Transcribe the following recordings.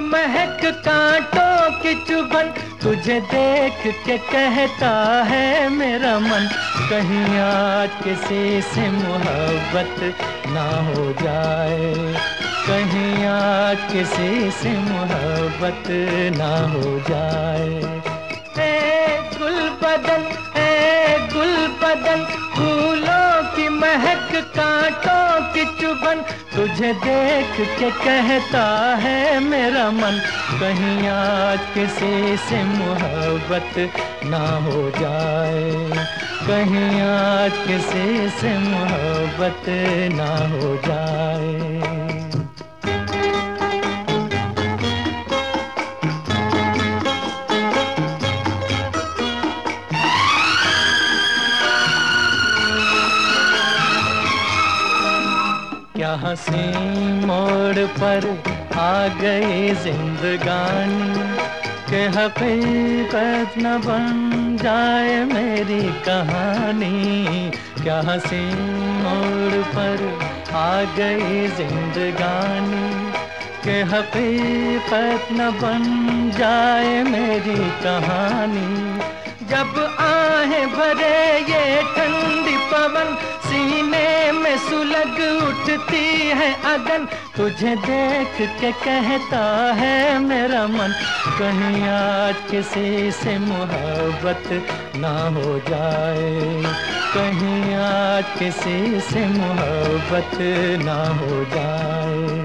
महक कांटों की चुबन तुझे देख के कहता है मेरा मन, कहीं आज किसी से मोहब्बत ना हो जाए। कहीं आज किसी से मोहब्बत ना हो जाए। तुझे देख के कहता है मेरा मन, कहीं आज किसी से मोहब्बत ना हो जाए। कहीं आज किसी से मोहब्बत ना हो जाए। क्या हँसी मोड़ पर आ गई जिंदगानी। के हकीकत न बन जाए मेरी कहानी। क्या हँसी मोड़ पर आ गई जिंदगानी। के हकीकत न बन जाए मेरी कहानी। जब आहे भरे ये ठंडी पवन, सीने में सुलग उठती है अगन तुझे देख के कहता है मेरा मन। कहीं आज किसी से मोहब्बत ना हो जाए। कहीं आज किसी से मोहब्बत ना हो जाए।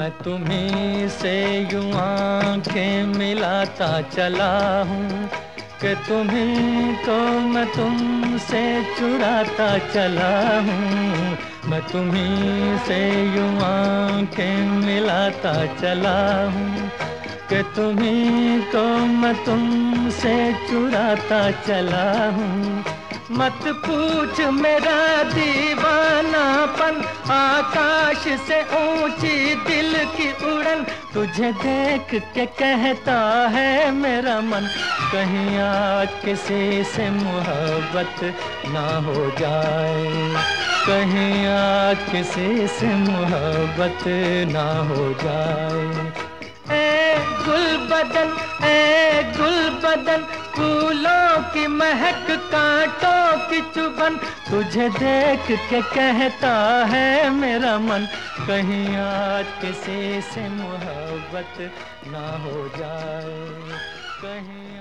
मैं तुम्हें से यूँ आँखें मिलाता चला हूँ कि तुम्हें तो मैं तुमसे चुराता चला हूँ। मैं तुम्हें से यूँ आँखें मिलाता चला हूँ कि तुम्हें तो मैं तुमसे चुराता चला हूँ। मत पूछ मेरा दीवानापन, आकाश से ऊँची दिल की उड़न। तुझे देख के कहता है मेरा मन, कहीं आज किसी से मोहब्बत ना हो जाए। कहीं आज किसी से मोहब्बत ना हो जाए। ए गुल बदन ए गुल बदन फूलों की महक कांटों की चुभन तुझे देख के कहता है मेरा मन, कहीं आज किसी से मोहब्बत ना हो जाए, कहीं